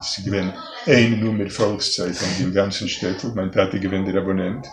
Sie gewinnen eine Nummer Volkszeitung im ganzen Städtel. Mein Vater gewinnt der Abonnent.